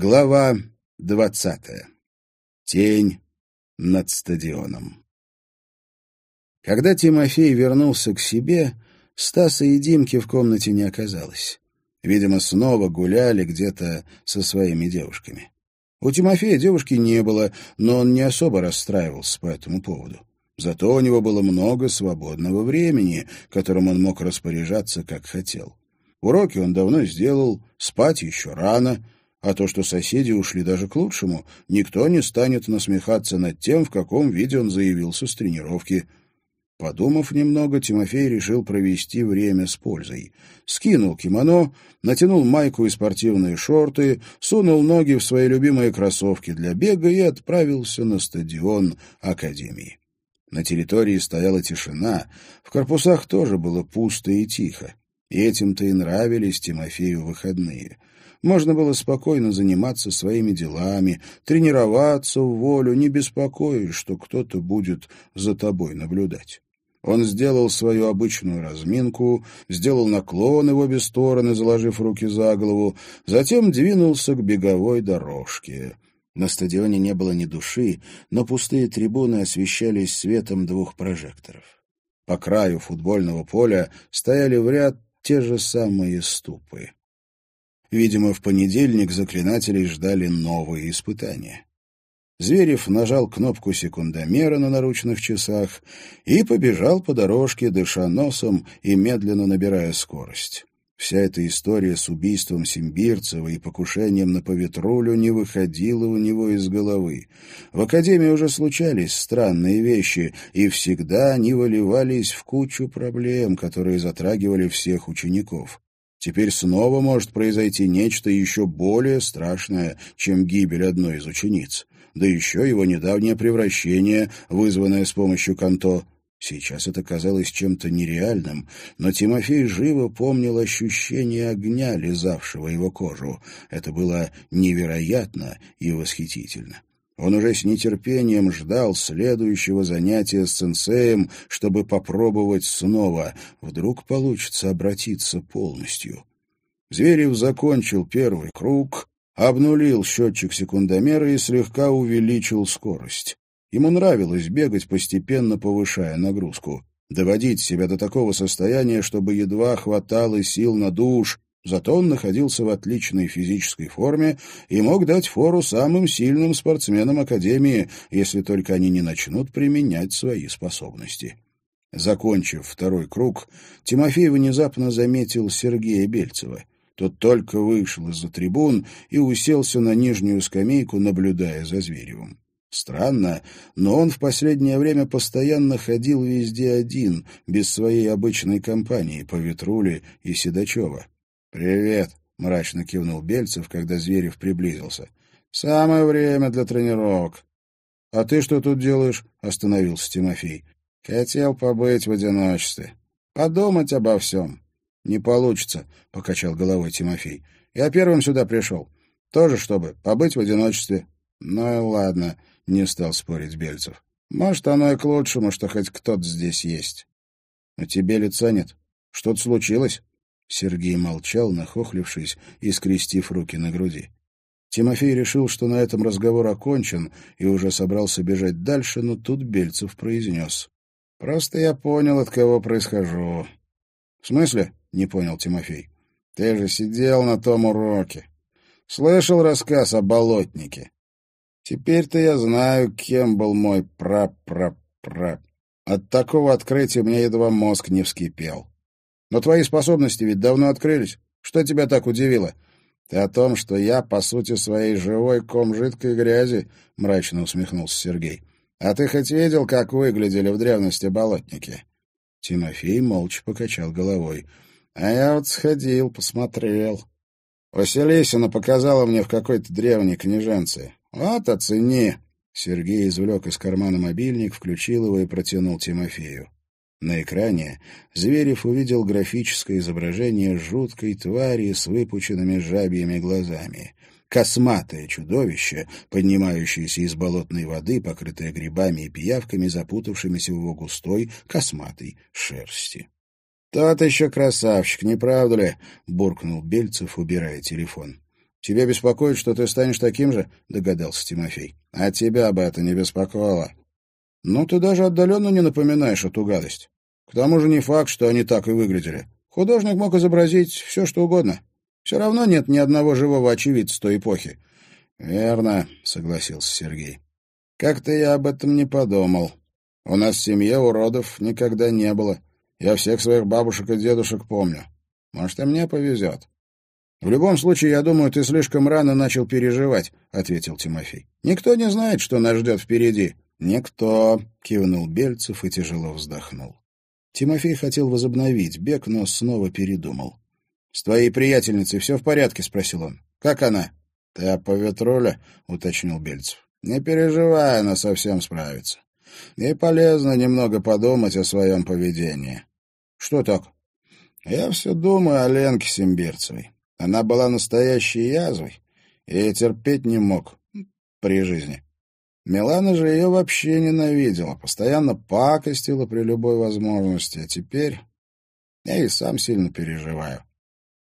Глава двадцатая. Тень над стадионом. Когда Тимофей вернулся к себе, Стаса и Димки в комнате не оказалось. Видимо, снова гуляли где-то со своими девушками. У Тимофея девушки не было, но он не особо расстраивался по этому поводу. Зато у него было много свободного времени, которым он мог распоряжаться, как хотел. Уроки он давно сделал, спать еще рано — а то, что соседи ушли даже к лучшему, никто не станет насмехаться над тем, в каком виде он заявился с тренировки. Подумав немного, Тимофей решил провести время с пользой. Скинул кимоно, натянул майку и спортивные шорты, сунул ноги в свои любимые кроссовки для бега и отправился на стадион Академии. На территории стояла тишина, в корпусах тоже было пусто и тихо. И этим-то и нравились Тимофею выходные — можно было спокойно заниматься своими делами, тренироваться в волю, не беспокоясь, что кто-то будет за тобой наблюдать. Он сделал свою обычную разминку, сделал наклоны в обе стороны, заложив руки за голову, затем двинулся к беговой дорожке. На стадионе не было ни души, но пустые трибуны освещались светом двух прожекторов. По краю футбольного поля стояли в ряд те же самые ступы. Видимо, в понедельник заклинателей ждали новые испытания. Зверев нажал кнопку секундомера на наручных часах и побежал по дорожке, дыша носом и медленно набирая скорость. Вся эта история с убийством Симбирцева и покушением на поветрулю не выходила у него из головы. В академии уже случались странные вещи, и всегда они выливались в кучу проблем, которые затрагивали всех учеников. Теперь снова может произойти нечто еще более страшное, чем гибель одной из учениц. Да еще его недавнее превращение, вызванное с помощью Канто. Сейчас это казалось чем-то нереальным, но Тимофей живо помнил ощущение огня, лизавшего его кожу. Это было невероятно и восхитительно. Он уже с нетерпением ждал следующего занятия с сенсеем, чтобы попробовать снова. Вдруг получится обратиться полностью. Зверев закончил первый круг, обнулил счетчик секундомера и слегка увеличил скорость. Ему нравилось бегать, постепенно повышая нагрузку. Доводить себя до такого состояния, чтобы едва хватало сил на душ, Зато он находился в отличной физической форме и мог дать фору самым сильным спортсменам Академии, если только они не начнут применять свои способности. Закончив второй круг, Тимофей внезапно заметил Сергея Бельцева. Тот только вышел из-за трибун и уселся на нижнюю скамейку, наблюдая за Зверевым. Странно, но он в последнее время постоянно ходил везде один, без своей обычной компании по Ветруле и Седачева. «Привет», — мрачно кивнул Бельцев, когда Зверев приблизился. «Самое время для тренировок». «А ты что тут делаешь?» — остановился Тимофей. «Хотел побыть в одиночестве. Подумать обо всем». «Не получится», — покачал головой Тимофей. «Я первым сюда пришел. Тоже, чтобы побыть в одиночестве». «Ну и ладно», — не стал спорить Бельцев. «Может, оно и к лучшему, что хоть кто-то здесь есть». «У тебе лица нет? Что-то случилось?» Сергей молчал, нахохлившись и скрестив руки на груди. Тимофей решил, что на этом разговор окончен, и уже собрался бежать дальше, но тут Бельцев произнес. — Просто я понял, от кого происхожу. — В смысле? — не понял Тимофей. — Ты же сидел на том уроке. Слышал рассказ о болотнике. Теперь-то я знаю, кем был мой пра-пра-пра. От такого открытия мне едва мозг не вскипел. Но твои способности ведь давно открылись. Что тебя так удивило? Ты о том, что я, по сути своей, живой ком жидкой грязи, — мрачно усмехнулся Сергей. А ты хоть видел, как выглядели в древности болотники? Тимофей молча покачал головой. А я вот сходил, посмотрел. Василисина показала мне в какой-то древней книженце. Вот оцени. Сергей извлек из кармана мобильник, включил его и протянул Тимофею. На экране Зверев увидел графическое изображение жуткой твари с выпученными жабьими глазами. Косматое чудовище, поднимающееся из болотной воды, покрытое грибами и пиявками, запутавшимися в его густой косматой шерсти. — Тот еще красавчик, не правда ли? — буркнул Бельцев, убирая телефон. — Тебе беспокоит, что ты станешь таким же?» — догадался Тимофей. «А тебя бы это не беспокоило». «Ну, ты даже отдаленно не напоминаешь эту гадость. К тому же не факт, что они так и выглядели. Художник мог изобразить все, что угодно. Все равно нет ни одного живого очевидца той эпохи». «Верно», — согласился Сергей. «Как-то я об этом не подумал. У нас в семье уродов никогда не было. Я всех своих бабушек и дедушек помню. Может, и мне повезет. «В любом случае, я думаю, ты слишком рано начал переживать», — ответил Тимофей. «Никто не знает, что нас ждет впереди». «Никто», — кивнул Бельцев и тяжело вздохнул. Тимофей хотел возобновить бег, но снова передумал. «С твоей приятельницей все в порядке?» — спросил он. «Как она?» «Ты по ветроле?» — уточнил Бельцев. «Не переживай, она совсем справится. И полезно немного подумать о своем поведении». «Что так?» «Я все думаю о Ленке Симбирцевой. Она была настоящей язвой, и терпеть не мог при жизни. Милана же ее вообще ненавидела, постоянно пакостила при любой возможности, а теперь я и сам сильно переживаю.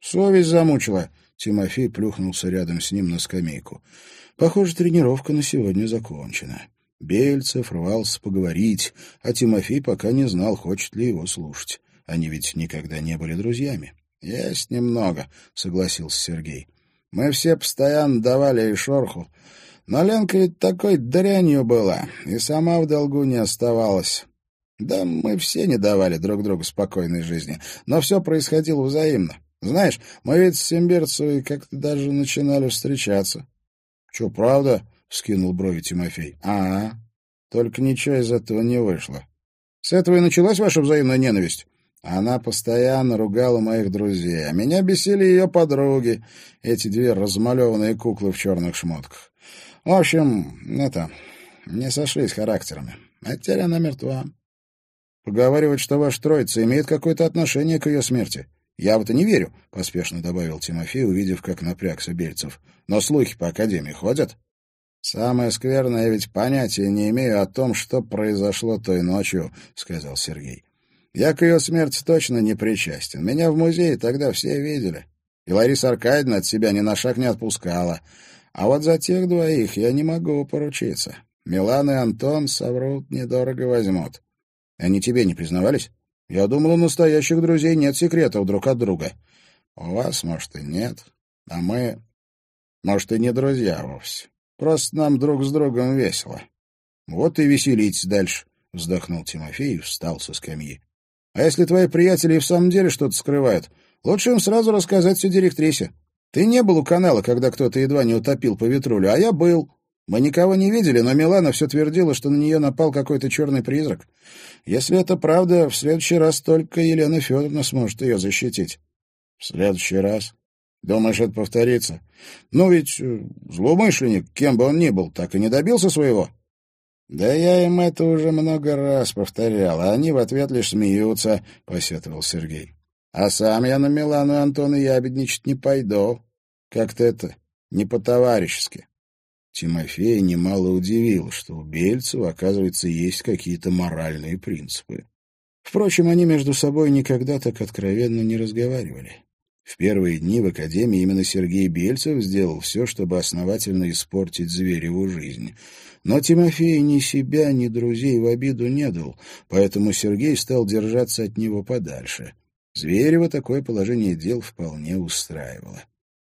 Совесть замучила. Тимофей плюхнулся рядом с ним на скамейку. Похоже, тренировка на сегодня закончена. Бельцев рвался поговорить, а Тимофей пока не знал, хочет ли его слушать. Они ведь никогда не были друзьями. «Есть немного», — согласился Сергей. «Мы все постоянно давали ей шорху, но Ленка ведь такой дрянью была, и сама в долгу не оставалась. Да мы все не давали друг другу спокойной жизни, но все происходило взаимно. Знаешь, мы ведь с Симбирцевой как-то даже начинали встречаться». «Че, правда?» — вскинул брови Тимофей. «А, только ничего из этого не вышло. С этого и началась ваша взаимная ненависть?» Она постоянно ругала моих друзей, а меня бесили ее подруги, эти две размалеванные куклы в черных шмотках. В общем, это, не сошлись характерами. А теперь она мертва. Поговаривать, что ваш троица имеет какое-то отношение к ее смерти. Я в это не верю, — поспешно добавил Тимофей, увидев, как напрягся Бельцев. Но слухи по Академии ходят. «Самое скверное, я ведь понятия не имею о том, что произошло той ночью», — сказал Сергей. Я к ее смерти точно не причастен. Меня в музее тогда все видели. И Лариса Аркадьевна от себя ни на шаг не отпускала. А вот за тех двоих я не могу поручиться. Милан и Антон соврут, недорого возьмут. Они тебе не признавались? Я думал, у настоящих друзей нет секретов друг от друга. У вас, может, и нет. А мы, может, и не друзья вовсе. Просто нам друг с другом весело. Вот и веселитесь дальше, — вздохнул Тимофей и встал со скамьи. А если твои приятели и в самом деле что-то скрывают, лучше им сразу рассказать все директрисе. Ты не был у канала, когда кто-то едва не утопил по ветрулю, а я был. Мы никого не видели, но Милана все твердила, что на нее напал какой-то черный призрак. Если это правда, в следующий раз только Елена Федоровна сможет ее защитить. В следующий раз? Думаешь, это повторится? Ну ведь э, злоумышленник, кем бы он ни был, так и не добился своего. «Да я им это уже много раз повторял, а они в ответ лишь смеются», — посетовал Сергей. «А сам я на Милану и Антона ябедничать не пойду. Как-то это не по-товарищески». Тимофея немало удивило, что у Бельцева, оказывается, есть какие-то моральные принципы. Впрочем, они между собой никогда так откровенно не разговаривали. В первые дни в Академии именно Сергей Бельцев сделал все, чтобы основательно испортить Звереву жизнь — но Тимофей ни себя, ни друзей в обиду не дал, поэтому Сергей стал держаться от него подальше. Зверева такое положение дел вполне устраивало.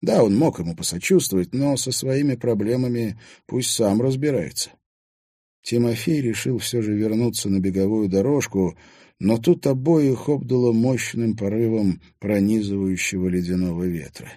Да, он мог ему посочувствовать, но со своими проблемами пусть сам разбирается. Тимофей решил все же вернуться на беговую дорожку, но тут обоих обдало мощным порывом пронизывающего ледяного ветра.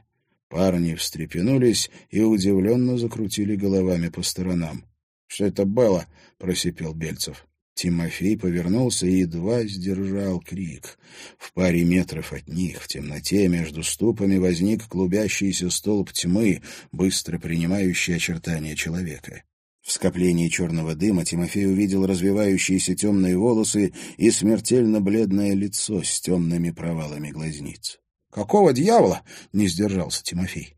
Парни встрепенулись и удивленно закрутили головами по сторонам. «Что это было?» — просипел Бельцев. Тимофей повернулся и едва сдержал крик. В паре метров от них, в темноте, между ступами возник клубящийся столб тьмы, быстро принимающий очертания человека. В скоплении черного дыма Тимофей увидел развивающиеся темные волосы и смертельно бледное лицо с темными провалами глазниц. «Какого дьявола?» — не сдержался Тимофей.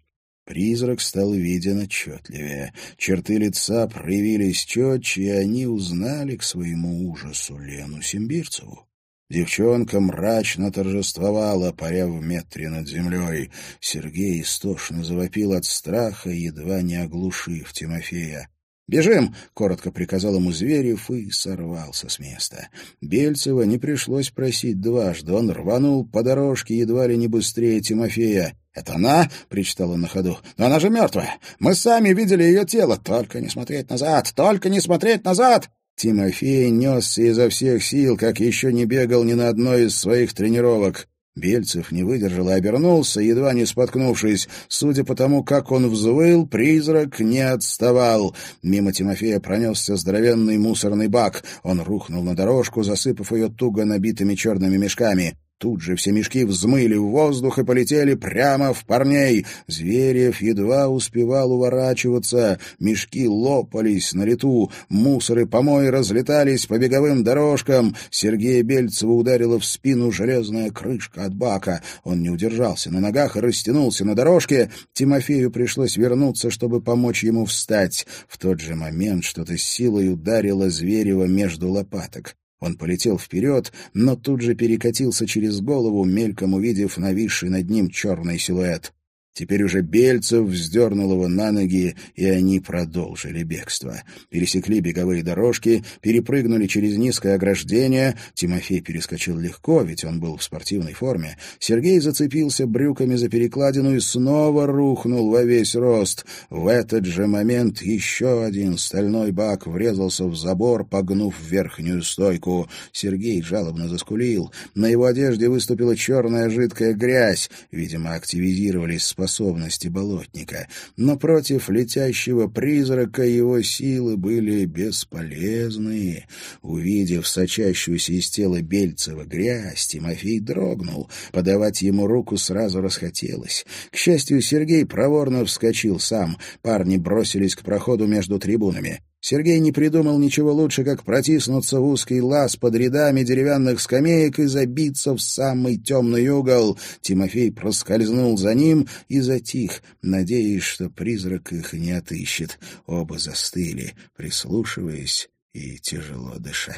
Призрак стал виден отчетливее. Черты лица проявились четче, и они узнали к своему ужасу Лену Симбирцеву. Девчонка мрачно торжествовала, паря в метре над землей. Сергей истошно завопил от страха, едва не оглушив Тимофея. «Бежим!» — коротко приказал ему Зверев и сорвался с места. Бельцева не пришлось просить дважды. Он рванул по дорожке едва ли не быстрее Тимофея. «Это она?» — причитал он на ходу. «Но она же мертвая! Мы сами видели ее тело! Только не смотреть назад! Только не смотреть назад!» Тимофей несся изо всех сил, как еще не бегал ни на одной из своих тренировок. Бельцев не выдержал и обернулся, едва не споткнувшись. Судя по тому, как он взвыл, призрак не отставал. Мимо Тимофея пронесся здоровенный мусорный бак. Он рухнул на дорожку, засыпав ее туго набитыми черными мешками. Тут же все мешки взмыли в воздух и полетели прямо в парней. Зверев едва успевал уворачиваться. Мешки лопались на лету. Мусоры помои разлетались по беговым дорожкам. Сергея Бельцева ударила в спину железная крышка от бака. Он не удержался на ногах и растянулся на дорожке. Тимофею пришлось вернуться, чтобы помочь ему встать. В тот же момент что-то силой ударило Зверева между лопаток. Он полетел вперед, но тут же перекатился через голову, мельком увидев нависший над ним черный силуэт. Теперь уже Бельцев вздернул его на ноги, и они продолжили бегство. Пересекли беговые дорожки, перепрыгнули через низкое ограждение. Тимофей перескочил легко, ведь он был в спортивной форме. Сергей зацепился брюками за перекладину и снова рухнул во весь рост. В этот же момент еще один стальной бак врезался в забор, погнув верхнюю стойку. Сергей жалобно заскулил. На его одежде выступила черная жидкая грязь. Видимо, активизировались способности болотника, но против летящего призрака его силы были бесполезны. Увидев сочащуюся из тела Бельцева грязь, Тимофей дрогнул. Подавать ему руку сразу расхотелось. К счастью, Сергей проворно вскочил сам. Парни бросились к проходу между трибунами. Сергей не придумал ничего лучше, как протиснуться в узкий лаз под рядами деревянных скамеек и забиться в самый темный угол. Тимофей проскользнул за ним и затих, надеясь, что призрак их не отыщет. Оба застыли, прислушиваясь и тяжело дыша.